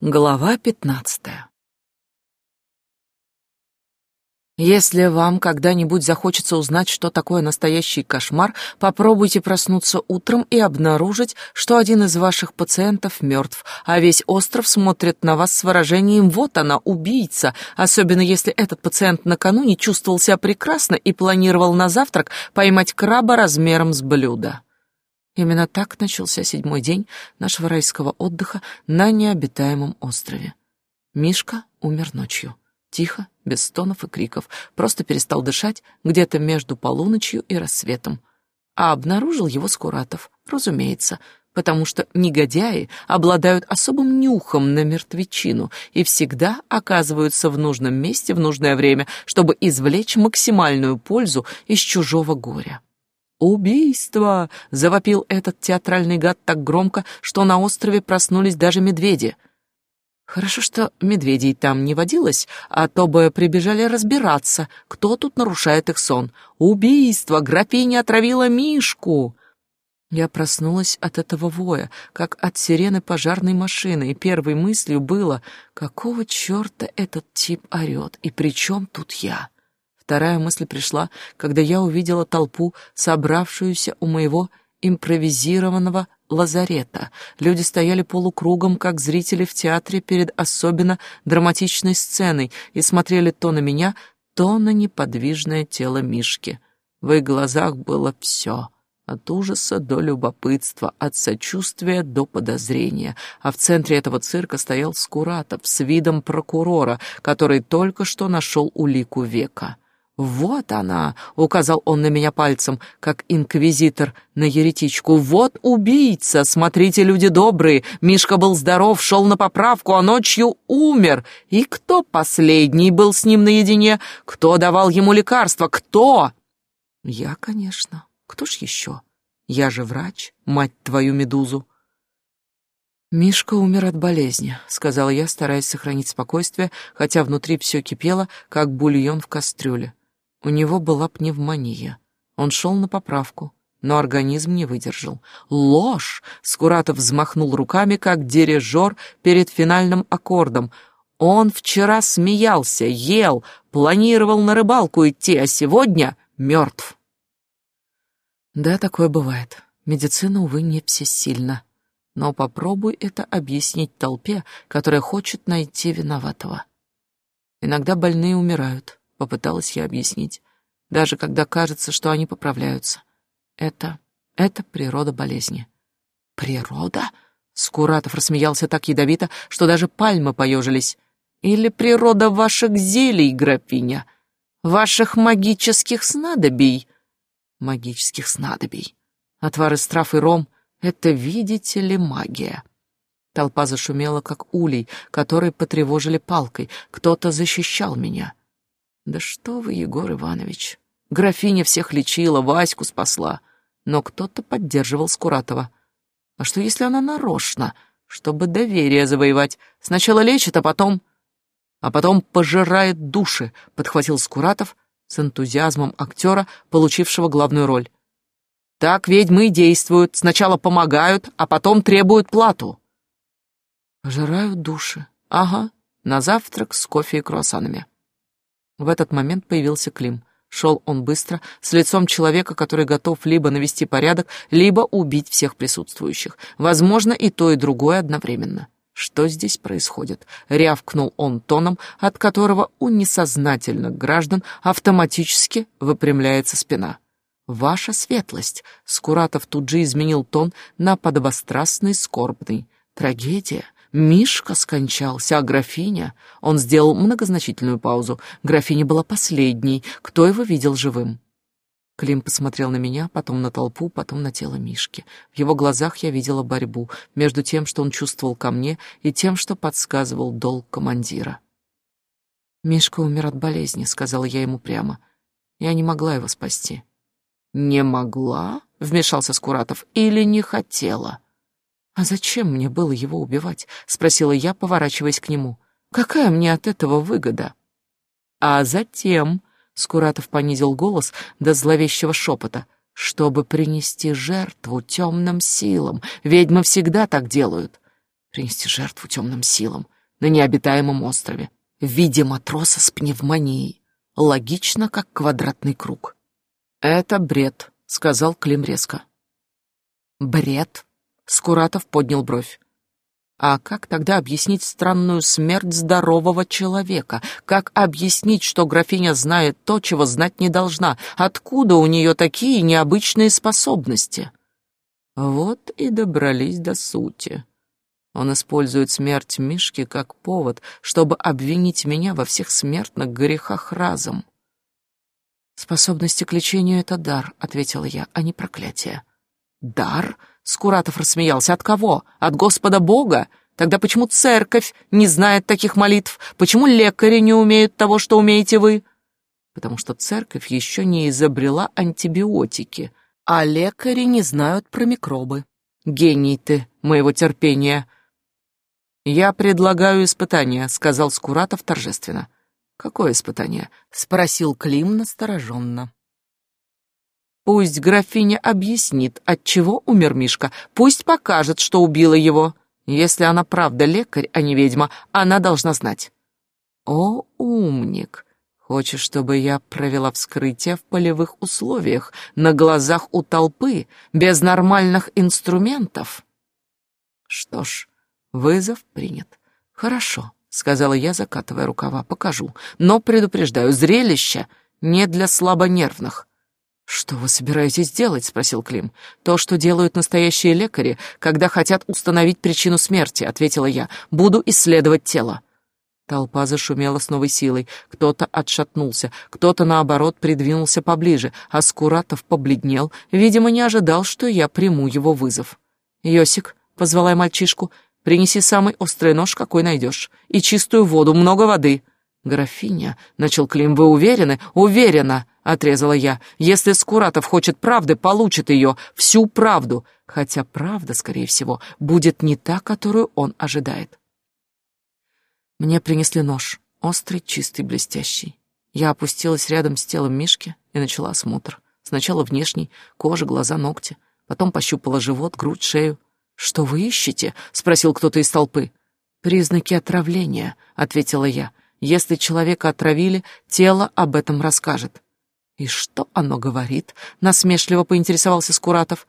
Глава пятнадцатая. Если вам когда-нибудь захочется узнать, что такое настоящий кошмар, попробуйте проснуться утром и обнаружить, что один из ваших пациентов мертв, а весь остров смотрит на вас с выражением «вот она, убийца», особенно если этот пациент накануне чувствовал себя прекрасно и планировал на завтрак поймать краба размером с блюдо. Именно так начался седьмой день нашего райского отдыха на необитаемом острове. Мишка умер ночью. Тихо, без стонов и криков, просто перестал дышать где-то между полуночью и рассветом. А обнаружил его Скуратов, разумеется, потому что негодяи обладают особым нюхом на мертвечину и всегда оказываются в нужном месте в нужное время, чтобы извлечь максимальную пользу из чужого горя. «Убийство!» — завопил этот театральный гад так громко, что на острове проснулись даже медведи. Хорошо, что медведей там не водилось, а то бы прибежали разбираться, кто тут нарушает их сон. «Убийство! Графиня отравила Мишку!» Я проснулась от этого воя, как от сирены пожарной машины, и первой мыслью было, какого черта этот тип орет, и при чем тут я? Вторая мысль пришла, когда я увидела толпу, собравшуюся у моего импровизированного лазарета. Люди стояли полукругом, как зрители в театре перед особенно драматичной сценой, и смотрели то на меня, то на неподвижное тело Мишки. В их глазах было все — от ужаса до любопытства, от сочувствия до подозрения. А в центре этого цирка стоял Скуратов с видом прокурора, который только что нашел улику века. «Вот она!» — указал он на меня пальцем, как инквизитор на еретичку. «Вот убийца! Смотрите, люди добрые! Мишка был здоров, шел на поправку, а ночью умер! И кто последний был с ним наедине? Кто давал ему лекарства? Кто?» «Я, конечно. Кто ж еще? Я же врач, мать твою медузу!» «Мишка умер от болезни», — сказала я, стараясь сохранить спокойствие, хотя внутри все кипело, как бульон в кастрюле. У него была пневмония. Он шел на поправку, но организм не выдержал. «Ложь!» — Скуратов взмахнул руками, как дирижер перед финальным аккордом. «Он вчера смеялся, ел, планировал на рыбалку идти, а сегодня мертв». Да, такое бывает. Медицина, увы, не всесильна. Но попробуй это объяснить толпе, которая хочет найти виноватого. Иногда больные умирают, Попыталась я объяснить. Даже когда кажется, что они поправляются. Это... это природа болезни. Природа? Скуратов рассмеялся так ядовито, что даже пальмы поежились. Или природа ваших зелий, графиня? Ваших магических снадобий? Магических снадобий. Отвар из трав и ром — это, видите ли, магия. Толпа зашумела, как улей, который потревожили палкой. Кто-то защищал меня. Да что вы, Егор Иванович. Графиня всех лечила, Ваську спасла. Но кто-то поддерживал Скуратова. А что, если она нарочно, чтобы доверие завоевать? Сначала лечит, а потом... А потом пожирает души, подхватил Скуратов с энтузиазмом актера, получившего главную роль. Так ведьмы и действуют. Сначала помогают, а потом требуют плату. Пожирают души. Ага, на завтрак с кофе и круассанами. В этот момент появился Клим. Шел он быстро, с лицом человека, который готов либо навести порядок, либо убить всех присутствующих. Возможно, и то, и другое одновременно. Что здесь происходит? Рявкнул он тоном, от которого у несознательных граждан автоматически выпрямляется спина. «Ваша светлость!» Скуратов тут же изменил тон на подобострастный, скорбный. «Трагедия! Мишка скончался, а графиня... Он сделал многозначительную паузу. Графиня была последней, кто его видел живым. Клим посмотрел на меня, потом на толпу, потом на тело Мишки. В его глазах я видела борьбу между тем, что он чувствовал ко мне, и тем, что подсказывал долг командира. «Мишка умер от болезни», — сказала я ему прямо. Я не могла его спасти. «Не могла?» — вмешался Скуратов. «Или не хотела?» «А зачем мне было его убивать?» — спросила я, поворачиваясь к нему. «Какая мне от этого выгода?» «А затем...» — Скуратов понизил голос до зловещего шепота. «Чтобы принести жертву темным силам. Ведьмы всегда так делают. принести жертву темным силам на необитаемом острове в виде матроса с пневмонией. Логично, как квадратный круг. «Это бред», — сказал Клим резко. «Бред?» — Скуратов поднял бровь. А как тогда объяснить странную смерть здорового человека? Как объяснить, что графиня знает то, чего знать не должна? Откуда у нее такие необычные способности? Вот и добрались до сути. Он использует смерть Мишки как повод, чтобы обвинить меня во всех смертных грехах разом. «Способности к лечению — это дар», — ответила я, — «а не проклятие». «Дар?» Скуратов рассмеялся. От кого? От Господа Бога? Тогда почему церковь не знает таких молитв? Почему лекари не умеют того, что умеете вы? Потому что церковь еще не изобрела антибиотики, а лекари не знают про микробы. Гений ты моего терпения. Я предлагаю испытание, сказал Скуратов торжественно. Какое испытание? спросил Клим настороженно. Пусть графиня объяснит, от чего умер Мишка. Пусть покажет, что убила его. Если она правда лекарь, а не ведьма, она должна знать. О, умник! Хочешь, чтобы я провела вскрытие в полевых условиях, на глазах у толпы, без нормальных инструментов? Что ж, вызов принят. Хорошо, сказала я, закатывая рукава, покажу. Но предупреждаю, зрелище не для слабонервных. «Что вы собираетесь делать?» — спросил Клим. «То, что делают настоящие лекари, когда хотят установить причину смерти», — ответила я. «Буду исследовать тело». Толпа зашумела с новой силой. Кто-то отшатнулся, кто-то, наоборот, придвинулся поближе, а Скуратов побледнел, видимо, не ожидал, что я приму его вызов. «Йосик», — позвала я мальчишку, — «принеси самый острый нож, какой найдешь, и чистую воду, много воды». «Графиня», — начал Клим, — «вы уверены?» «Уверена», — отрезала я. «Если Скуратов хочет правды, получит ее, всю правду, хотя правда, скорее всего, будет не та, которую он ожидает». Мне принесли нож, острый, чистый, блестящий. Я опустилась рядом с телом Мишки и начала осмотр. Сначала внешний, кожа, глаза, ногти. Потом пощупала живот, грудь, шею. «Что вы ищете?» — спросил кто-то из толпы. «Признаки отравления», — ответила я. Если человека отравили, тело об этом расскажет. И что оно говорит? Насмешливо поинтересовался Скуратов.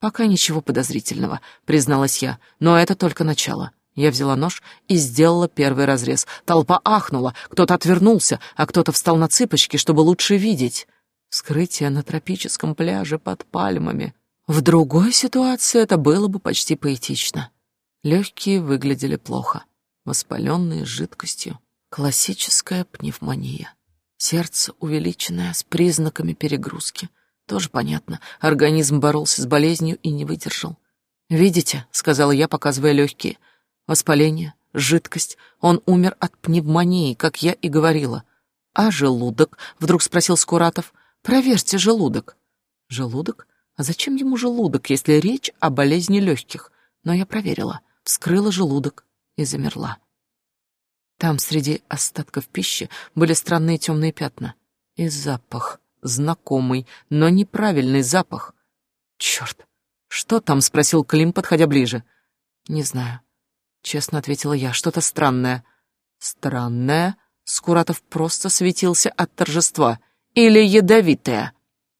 Пока ничего подозрительного, призналась я, но это только начало. Я взяла нож и сделала первый разрез. Толпа ахнула, кто-то отвернулся, а кто-то встал на цыпочки, чтобы лучше видеть. Вскрытие на тропическом пляже под пальмами. В другой ситуации это было бы почти поэтично. Легкие выглядели плохо, воспаленные жидкостью. Классическая пневмония. Сердце увеличенное, с признаками перегрузки. Тоже понятно. Организм боролся с болезнью и не выдержал. «Видите?» — сказала я, показывая легкие. «Воспаление, жидкость. Он умер от пневмонии, как я и говорила». «А желудок?» — вдруг спросил Скуратов. «Проверьте желудок». «Желудок? А зачем ему желудок, если речь о болезни легких?» Но я проверила, вскрыла желудок и замерла. Там среди остатков пищи были странные темные пятна. И запах, знакомый, но неправильный запах. Черт, что там? спросил Клим, подходя ближе. Не знаю. Честно ответила я, что-то странное. Странное? Скуратов просто светился от торжества. Или ядовитое?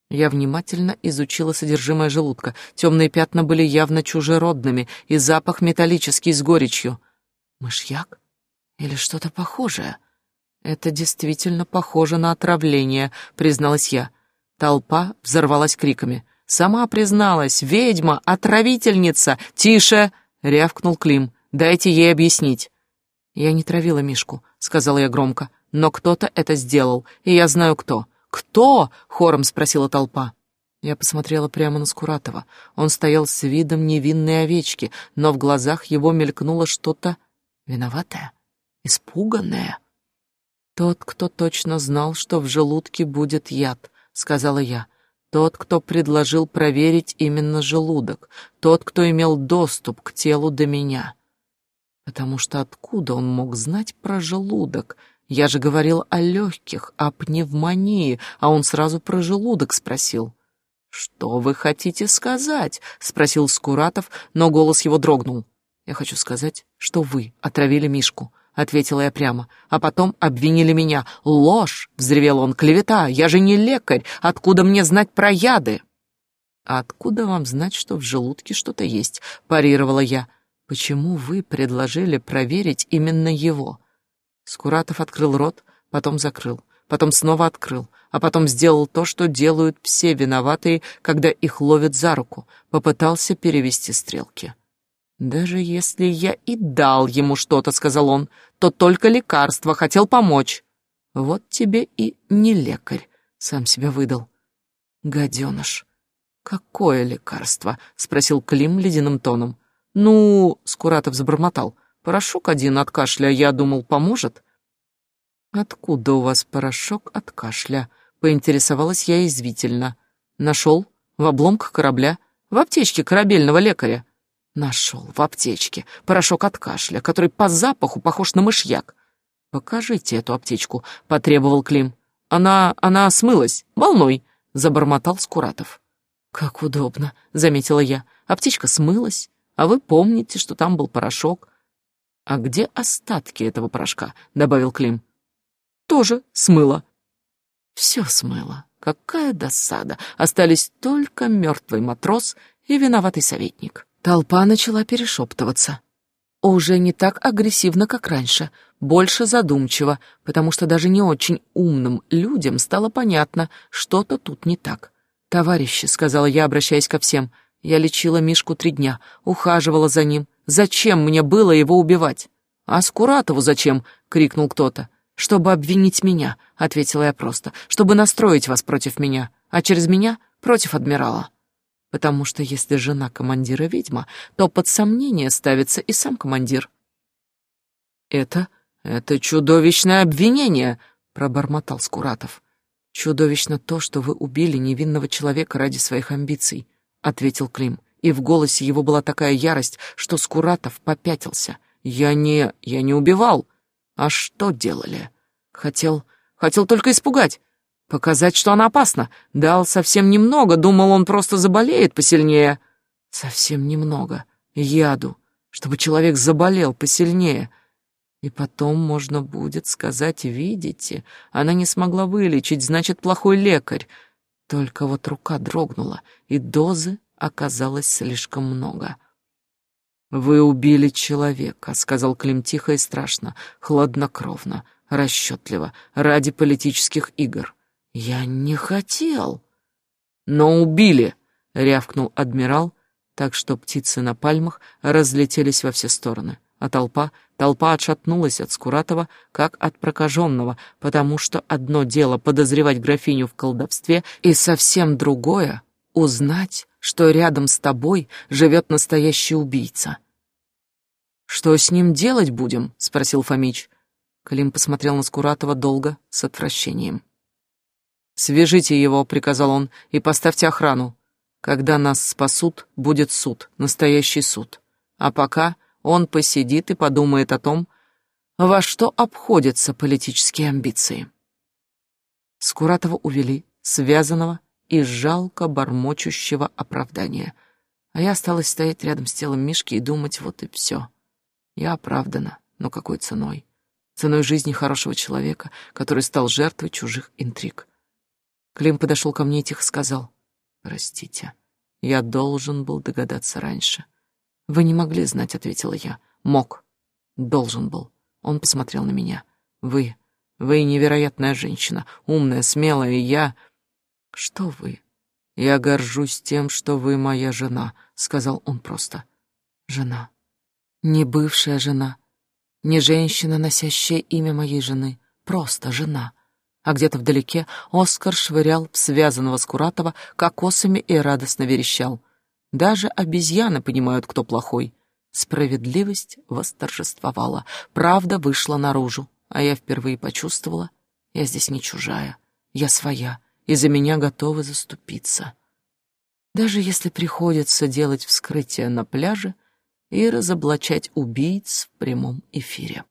Я внимательно изучила содержимое желудка. Темные пятна были явно чужеродными, и запах металлический с горечью. Мышьяк? Или что-то похожее. Это действительно похоже на отравление, призналась я. Толпа взорвалась криками. Сама призналась, ведьма, отравительница. Тише, рявкнул Клим. Дайте ей объяснить. Я не травила Мишку, сказала я громко, но кто-то это сделал, и я знаю кто. Кто? хором спросила толпа. Я посмотрела прямо на Скуратова. Он стоял с видом невинной овечки, но в глазах его мелькнуло что-то виноватое испуганная. «Тот, кто точно знал, что в желудке будет яд», — сказала я. «Тот, кто предложил проверить именно желудок. Тот, кто имел доступ к телу до меня». Потому что откуда он мог знать про желудок? Я же говорил о легких, о пневмонии, а он сразу про желудок спросил. «Что вы хотите сказать?» — спросил Скуратов, но голос его дрогнул. Я хочу сказать, что вы отравили Мишку, ответила я прямо, а потом обвинили меня. Ложь, взревел он, клевета, я же не лекарь, откуда мне знать про яды? А откуда вам знать, что в желудке что-то есть? парировала я. Почему вы предложили проверить именно его? Скуратов открыл рот, потом закрыл, потом снова открыл, а потом сделал то, что делают все виноватые, когда их ловят за руку, попытался перевести стрелки. «Даже если я и дал ему что-то, — сказал он, — то только лекарство, хотел помочь. Вот тебе и не лекарь, — сам себя выдал. Гаденыш. Какое лекарство? — спросил Клим ледяным тоном. Ну, — Скуратов забормотал, — порошок один от кашля, я думал, поможет. Откуда у вас порошок от кашля? — поинтересовалась я извительно. Нашел в обломках корабля, в аптечке корабельного лекаря. Нашел в аптечке порошок от кашля, который по запаху похож на мышьяк. «Покажите эту аптечку», — потребовал Клим. «Она... она смылась. Волной», — забормотал Скуратов. «Как удобно», — заметила я. «Аптечка смылась, а вы помните, что там был порошок». «А где остатки этого порошка?» — добавил Клим. «Тоже смыло». «Все смыло. Какая досада. Остались только мертвый матрос и виноватый советник». Толпа начала перешептываться. Уже не так агрессивно, как раньше, больше задумчиво, потому что даже не очень умным людям стало понятно, что-то тут не так. «Товарищи», — сказала я, обращаясь ко всем, — «я лечила Мишку три дня, ухаживала за ним. Зачем мне было его убивать?» «А Скуратову зачем?» — крикнул кто-то. «Чтобы обвинить меня», — ответила я просто, — «чтобы настроить вас против меня, а через меня — против адмирала» потому что если жена командира ведьма, то под сомнение ставится и сам командир. «Это... это чудовищное обвинение!» — пробормотал Скуратов. «Чудовищно то, что вы убили невинного человека ради своих амбиций», — ответил Клим, и в голосе его была такая ярость, что Скуратов попятился. «Я не... я не убивал. А что делали? Хотел... хотел только испугать. Показать, что она опасна. Дал совсем немного, думал, он просто заболеет посильнее. Совсем немного. Яду, чтобы человек заболел посильнее. И потом можно будет сказать, видите, она не смогла вылечить, значит, плохой лекарь. Только вот рука дрогнула, и дозы оказалось слишком много. «Вы убили человека», — сказал Клим тихо и страшно, хладнокровно, расчетливо, ради политических игр. «Я не хотел». «Но убили!» — рявкнул адмирал, так что птицы на пальмах разлетелись во все стороны, а толпа, толпа отшатнулась от Скуратова, как от прокаженного, потому что одно дело подозревать графиню в колдовстве, и совсем другое — узнать, что рядом с тобой живет настоящий убийца. «Что с ним делать будем?» — спросил Фомич. Клим посмотрел на Скуратова долго, с отвращением. «Свяжите его», — приказал он, — «и поставьте охрану. Когда нас спасут, будет суд, настоящий суд. А пока он посидит и подумает о том, во что обходятся политические амбиции». Скуратова увели, связанного и жалко бормочущего оправдания. А я осталась стоять рядом с телом Мишки и думать, вот и все. Я оправдана, но какой ценой? Ценой жизни хорошего человека, который стал жертвой чужих интриг. Клим подошел ко мне и тихо сказал. «Простите, я должен был догадаться раньше». «Вы не могли знать», — ответила я. «Мог. Должен был». Он посмотрел на меня. «Вы... вы невероятная женщина, умная, смелая, я...» «Что вы?» «Я горжусь тем, что вы моя жена», — сказал он просто. «Жена. Не бывшая жена. Не женщина, носящая имя моей жены. Просто жена а где-то вдалеке Оскар швырял в связанного Скуратова кокосами и радостно верещал. Даже обезьяны понимают, кто плохой. Справедливость восторжествовала, правда вышла наружу, а я впервые почувствовала, я здесь не чужая, я своя, и за меня готовы заступиться. Даже если приходится делать вскрытие на пляже и разоблачать убийц в прямом эфире.